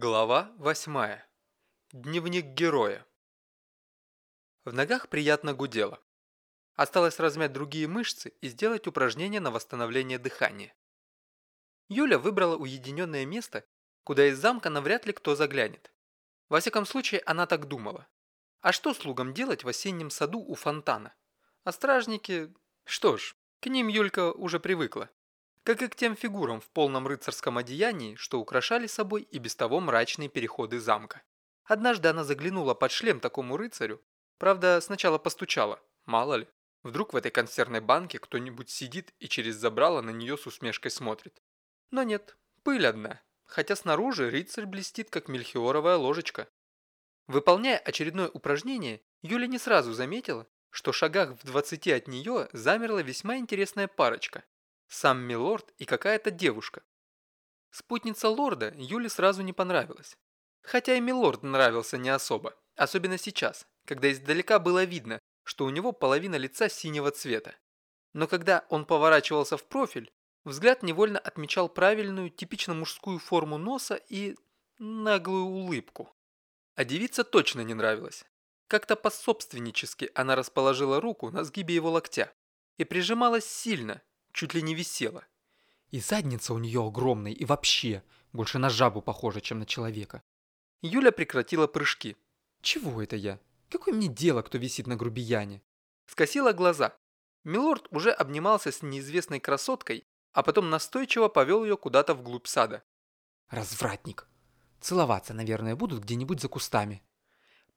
Глава 8. Дневник героя. В ногах приятно гудело. Осталось размять другие мышцы и сделать упражнение на восстановление дыхания. Юля выбрала уединенное место, куда из замка навряд ли кто заглянет. Во всяком случае, она так думала. А что слугам делать в осеннем саду у фонтана? А стражники... Что ж, к ним Юлька уже привыкла как и к тем фигурам в полном рыцарском одеянии, что украшали собой и без того мрачные переходы замка. Однажды она заглянула под шлем такому рыцарю, правда, сначала постучала, мало ли, вдруг в этой консервной банке кто-нибудь сидит и через забрало на нее с усмешкой смотрит. Но нет, пыль одна, хотя снаружи рыцарь блестит, как мельхиоровая ложечка. Выполняя очередное упражнение, Юля не сразу заметила, что шагах в 20 от нее замерла весьма интересная парочка сам милорд и какая-то девушка. Спутница лорда Юле сразу не понравилась. Хотя и милорд нравился не особо, особенно сейчас, когда издалека было видно, что у него половина лица синего цвета. Но когда он поворачивался в профиль, взгляд невольно отмечал правильную, типично мужскую форму носа и наглую улыбку. А девица точно не нравилась. Как-то пособственнически она расположила руку на сгибе его локтя и прижималась сильно, чуть ли не висела. И задница у нее огромная, и вообще, больше на жабу похожа, чем на человека. Юля прекратила прыжки. Чего это я? Какое мне дело, кто висит на грубияне? Скосила глаза. Милорд уже обнимался с неизвестной красоткой, а потом настойчиво повел ее куда-то вглубь сада. Развратник. Целоваться, наверное, будут где-нибудь за кустами.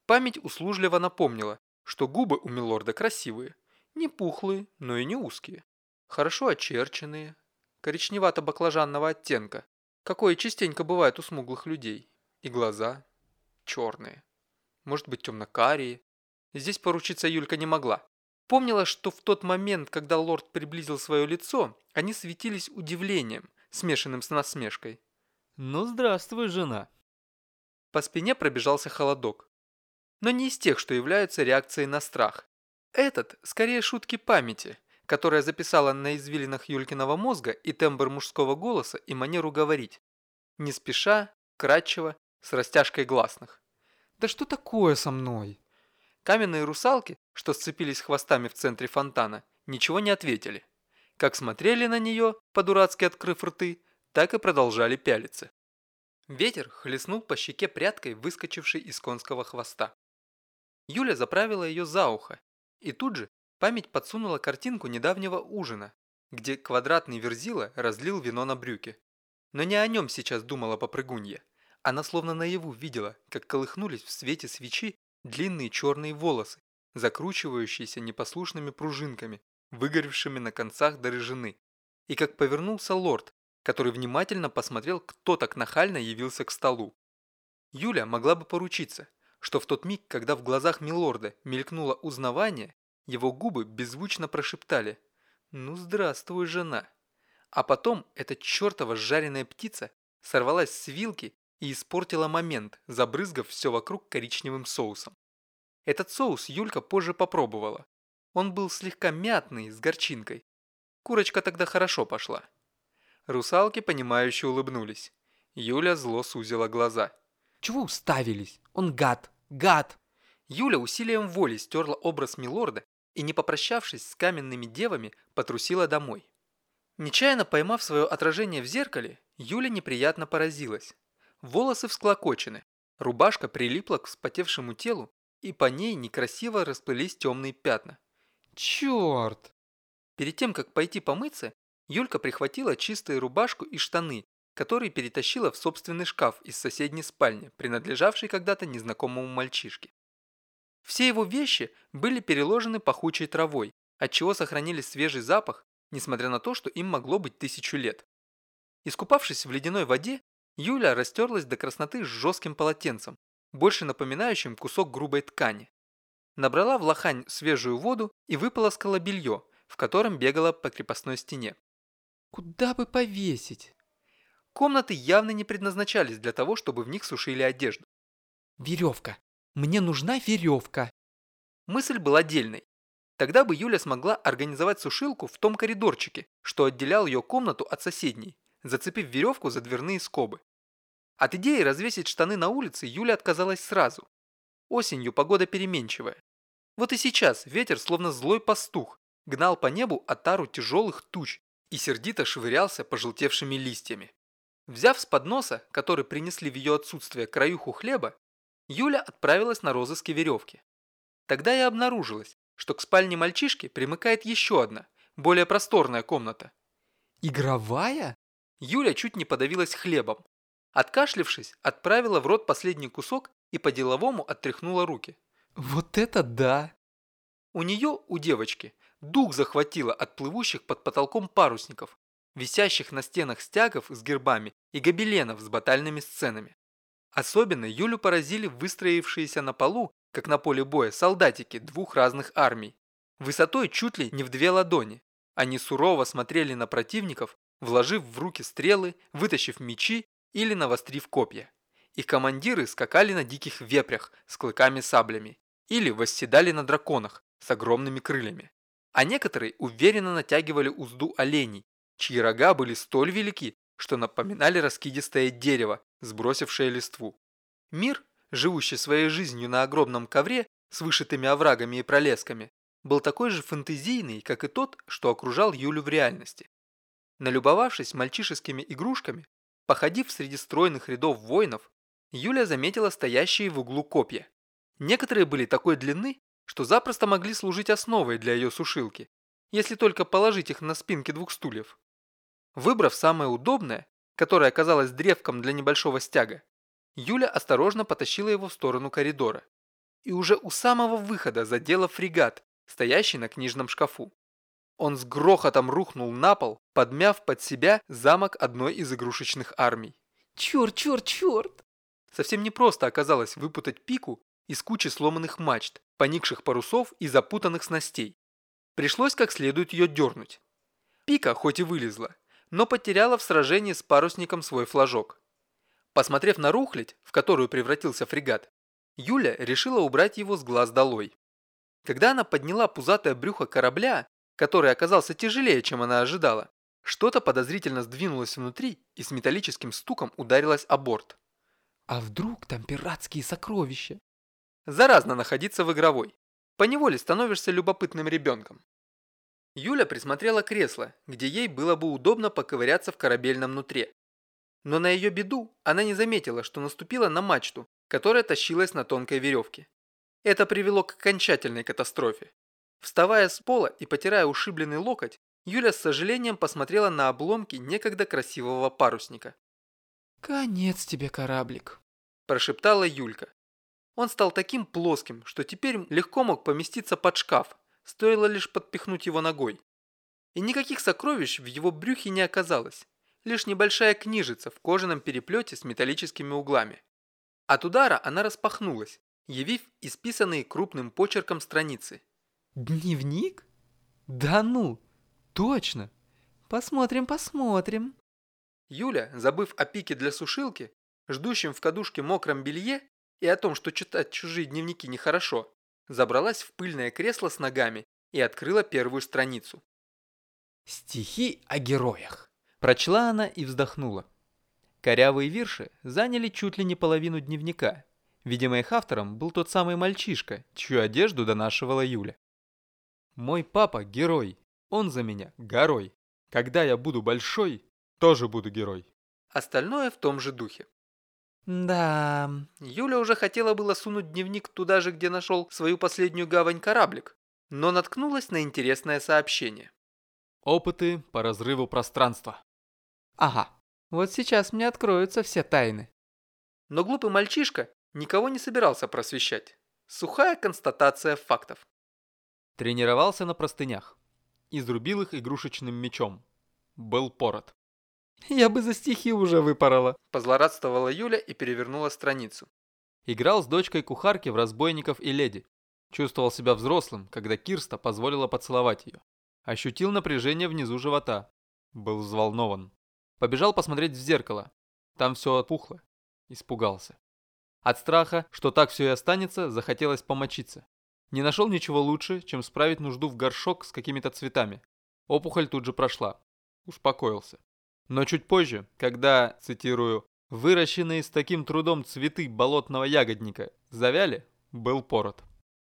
Память услужливо напомнила, что губы у Милорда красивые. Не пухлые, но и не узкие хорошо очерченные, коричневато-баклажанного оттенка, какое частенько бывает у смуглых людей, и глаза черные, может быть темно-карие. Здесь поручиться Юлька не могла. Помнила, что в тот момент, когда лорд приблизил свое лицо, они светились удивлением, смешанным с насмешкой. «Ну, здравствуй, жена!» По спине пробежался холодок. Но не из тех, что являются реакцией на страх. Этот, скорее, шутки памяти – которая записала на извилинах Юлькиного мозга и тембр мужского голоса, и манеру говорить. Не спеша, кратчево, с растяжкой гласных. «Да что такое со мной?» Каменные русалки, что сцепились хвостами в центре фонтана, ничего не ответили. Как смотрели на нее, по-дурацки открыв рты, так и продолжали пялиться. Ветер хлестнул по щеке прядкой, выскочившей из конского хвоста. Юля заправила ее за ухо, и тут же Память подсунула картинку недавнего ужина, где квадратный верзила разлил вино на брюки. Но не о нем сейчас думала попрыгунья. Она словно наяву видела, как колыхнулись в свете свечи длинные черные волосы, закручивающиеся непослушными пружинками, выгоревшими на концах до рыжины, и как повернулся лорд, который внимательно посмотрел, кто так нахально явился к столу. Юля могла бы поручиться, что в тот миг, когда в глазах милорда мелькнуло узнавание, его губы беззвучно прошептали «Ну здравствуй, жена!» А потом эта чертова жареная птица сорвалась с вилки и испортила момент, забрызгав все вокруг коричневым соусом. Этот соус Юлька позже попробовала. Он был слегка мятный, с горчинкой. Курочка тогда хорошо пошла. Русалки, понимающе улыбнулись. Юля зло сузила глаза. «Чего уставились? Он гад! Гад!» Юля усилием воли стерла образ Милорда и, не попрощавшись с каменными девами, потрусила домой. Нечаянно поймав свое отражение в зеркале, Юля неприятно поразилась. Волосы всклокочены, рубашка прилипла к вспотевшему телу, и по ней некрасиво расплылись темные пятна. Черт! Перед тем, как пойти помыться, Юлька прихватила чистую рубашку и штаны, которые перетащила в собственный шкаф из соседней спальни, принадлежавшей когда-то незнакомому мальчишке. Все его вещи были переложены пахучей травой, отчего сохранили свежий запах, несмотря на то, что им могло быть тысячу лет. Искупавшись в ледяной воде, Юля растерлась до красноты с жестким полотенцем, больше напоминающим кусок грубой ткани. Набрала в лохань свежую воду и выполоскала белье, в котором бегала по крепостной стене. Куда бы повесить? Комнаты явно не предназначались для того, чтобы в них сушили одежду. Веревка. Мне нужна веревка. Мысль была дельной. Тогда бы Юля смогла организовать сушилку в том коридорчике, что отделял ее комнату от соседней, зацепив веревку за дверные скобы. От идеи развесить штаны на улице Юля отказалась сразу. Осенью погода переменчивая. Вот и сейчас ветер, словно злой пастух, гнал по небу отару тяжелых туч и сердито швырялся пожелтевшими листьями. Взяв с подноса, который принесли в ее отсутствие краюху хлеба, Юля отправилась на розыски веревки. Тогда и обнаружилось, что к спальне мальчишки примыкает еще одна, более просторная комната. Игровая? Юля чуть не подавилась хлебом. Откашлившись, отправила в рот последний кусок и по-деловому оттряхнула руки. Вот это да! У нее, у девочки, дух захватило от плывущих под потолком парусников, висящих на стенах стягов с гербами и гобеленов с батальными сценами. Особенно Юлю поразили выстроившиеся на полу, как на поле боя, солдатики двух разных армий. Высотой чуть ли не в две ладони. Они сурово смотрели на противников, вложив в руки стрелы, вытащив мечи или навострив копья. Их командиры скакали на диких вепрях с клыками-саблями или восседали на драконах с огромными крыльями. А некоторые уверенно натягивали узду оленей, чьи рога были столь велики, что напоминали раскидистое дерево, сбросившее листву. Мир, живущий своей жизнью на огромном ковре с вышитыми оврагами и пролесками, был такой же фэнтезийный, как и тот, что окружал Юлю в реальности. Налюбовавшись мальчишескими игрушками, походив среди стройных рядов воинов, Юля заметила стоящие в углу копья. Некоторые были такой длины, что запросто могли служить основой для ее сушилки, если только положить их на спинки двух стульев. Выбрав самое удобное, которое оказалось древком для небольшого стяга, Юля осторожно потащила его в сторону коридора. И уже у самого выхода задела фрегат, стоящий на книжном шкафу. Он с грохотом рухнул на пол, подмяв под себя замок одной из игрушечных армий. Черт, черт, черт! Совсем непросто оказалось выпутать пику из кучи сломанных мачт, поникших парусов и запутанных снастей. Пришлось как следует ее дернуть. Пика хоть и вылезла, но потеряла в сражении с парусником свой флажок. Посмотрев на рухлядь, в которую превратился фрегат, Юля решила убрать его с глаз долой. Когда она подняла пузатое брюхо корабля, который оказался тяжелее, чем она ожидала, что-то подозрительно сдвинулось внутри и с металлическим стуком ударилось о борт. А вдруг там пиратские сокровища? Заразно находиться в игровой. Поневоле становишься любопытным ребенком. Юля присмотрела кресло, где ей было бы удобно поковыряться в корабельном нутре. Но на ее беду она не заметила, что наступила на мачту, которая тащилась на тонкой веревке. Это привело к окончательной катастрофе. Вставая с пола и потирая ушибленный локоть, Юля с сожалением посмотрела на обломки некогда красивого парусника. «Конец тебе, кораблик», – прошептала Юлька. Он стал таким плоским, что теперь легко мог поместиться под шкаф, стоило лишь подпихнуть его ногой. И никаких сокровищ в его брюхе не оказалось, лишь небольшая книжица в кожаном переплете с металлическими углами. От удара она распахнулась, явив исписанные крупным почерком страницы. «Дневник? Да ну, точно! Посмотрим, посмотрим!» Юля, забыв о пике для сушилки, ждущем в кадушке мокром белье и о том, что читать чужие дневники нехорошо, забралась в пыльное кресло с ногами и открыла первую страницу. «Стихи о героях», – прочла она и вздохнула. Корявые вирши заняли чуть ли не половину дневника. Видимо, их автором был тот самый мальчишка, чью одежду донашивала Юля. «Мой папа – герой, он за меня горой. Когда я буду большой, тоже буду герой». Остальное в том же духе. Да, Юля уже хотела было сунуть дневник туда же, где нашел свою последнюю гавань кораблик, но наткнулась на интересное сообщение. Опыты по разрыву пространства. Ага, вот сейчас мне откроются все тайны. Но глупый мальчишка никого не собирался просвещать. Сухая констатация фактов. Тренировался на простынях. Изрубил их игрушечным мечом. Был пород. Я бы за стихи уже выпорола. Позлорадствовала Юля и перевернула страницу. Играл с дочкой кухарки в «Разбойников и леди». Чувствовал себя взрослым, когда Кирста позволила поцеловать ее. Ощутил напряжение внизу живота. Был взволнован. Побежал посмотреть в зеркало. Там все опухло. Испугался. От страха, что так все и останется, захотелось помочиться. Не нашел ничего лучше, чем справить нужду в горшок с какими-то цветами. Опухоль тут же прошла. Успокоился. Но чуть позже, когда, цитирую, Выращенные с таким трудом цветы болотного ягодника завяли, был пород.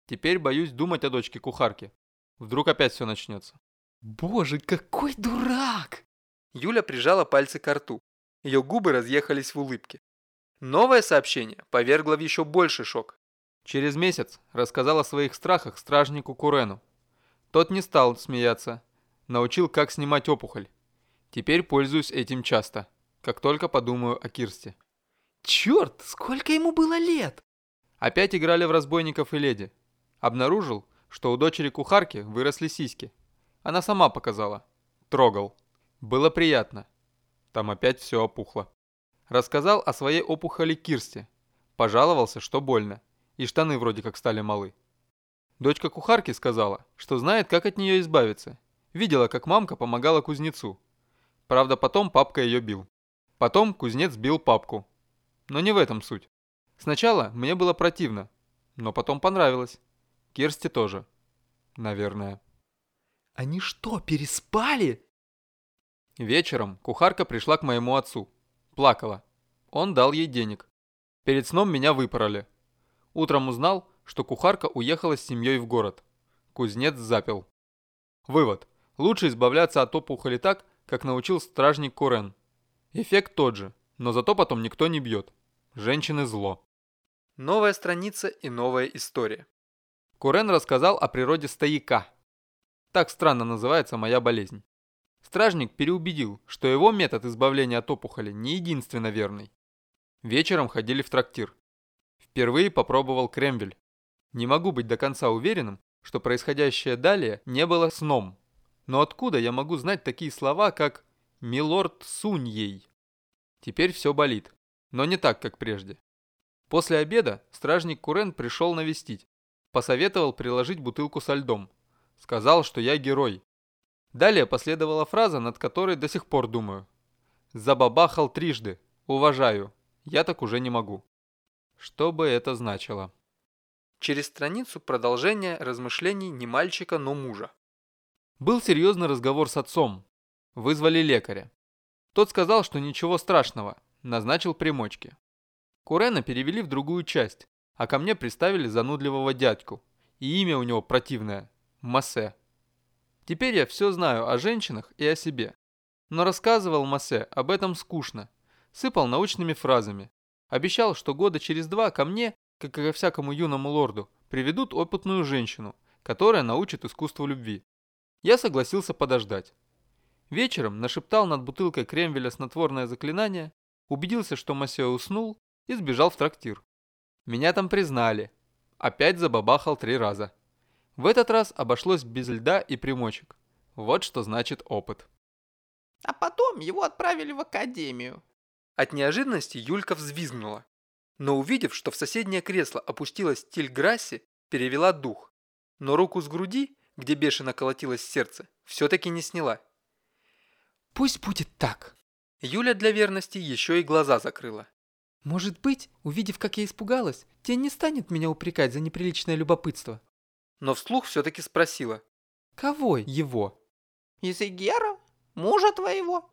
Теперь боюсь думать о дочке кухарки. Вдруг опять все начнется. Боже, какой дурак! Юля прижала пальцы к рту. Ее губы разъехались в улыбке. Новое сообщение повергло в еще больший шок. Через месяц рассказал о своих страхах стражнику Курену. Тот не стал смеяться. Научил, как снимать опухоль. Теперь пользуюсь этим часто как только подумаю о Кирсте. Черт, сколько ему было лет? Опять играли в разбойников и леди. Обнаружил, что у дочери кухарки выросли сиськи. Она сама показала. Трогал. Было приятно. Там опять все опухло. Рассказал о своей опухоли Кирсте. Пожаловался, что больно. И штаны вроде как стали малы. Дочка кухарки сказала, что знает, как от нее избавиться. Видела, как мамка помогала кузнецу. Правда, потом папка ее бил. Потом кузнец бил папку. Но не в этом суть. Сначала мне было противно, но потом понравилось. Керсти тоже. Наверное. Они что, переспали? Вечером кухарка пришла к моему отцу. Плакала. Он дал ей денег. Перед сном меня выпороли. Утром узнал, что кухарка уехала с семьей в город. Кузнец запил. Вывод. Лучше избавляться от опухоли так, как научил стражник Курен. Эффект тот же, но зато потом никто не бьет. Женщины зло. Новая страница и новая история. Курен рассказал о природе стояка. Так странно называется моя болезнь. Стражник переубедил, что его метод избавления от опухоли не единственно верный. Вечером ходили в трактир. Впервые попробовал кремвель. Не могу быть до конца уверенным, что происходящее далее не было сном. Но откуда я могу знать такие слова, как Милорд сунь ей. Теперь все болит, но не так, как прежде. После обеда стражник Курен пришел навестить. Посоветовал приложить бутылку со льдом. Сказал, что я герой. Далее последовала фраза, над которой до сих пор думаю. Забабахал трижды. Уважаю. Я так уже не могу. Что бы это значило? Через страницу продолжение размышлений не мальчика, но мужа. Был серьезный разговор с отцом, Вызвали лекаря. Тот сказал, что ничего страшного, назначил примочки. Курена перевели в другую часть, а ко мне приставили занудливого дядьку. И имя у него противное – Массе. Теперь я все знаю о женщинах и о себе. Но рассказывал Массе об этом скучно. Сыпал научными фразами. Обещал, что года через два ко мне, как и ко всякому юному лорду, приведут опытную женщину, которая научит искусству любви. Я согласился подождать. Вечером нашептал над бутылкой кремвеля снотворное заклинание, убедился, что Масео уснул и сбежал в трактир. Меня там признали. Опять забабахал три раза. В этот раз обошлось без льда и примочек. Вот что значит опыт. А потом его отправили в академию. От неожиданности Юлька взвизгнула. Но увидев, что в соседнее кресло опустилась Тиль Грасси, перевела дух. Но руку с груди, где бешено колотилось сердце, все-таки не сняла. Пусть будет так. Юля для верности еще и глаза закрыла. Может быть, увидев, как я испугалась, тень не станет меня упрекать за неприличное любопытство. Но вслух все-таки спросила. Кого его? Изегера? Мужа твоего?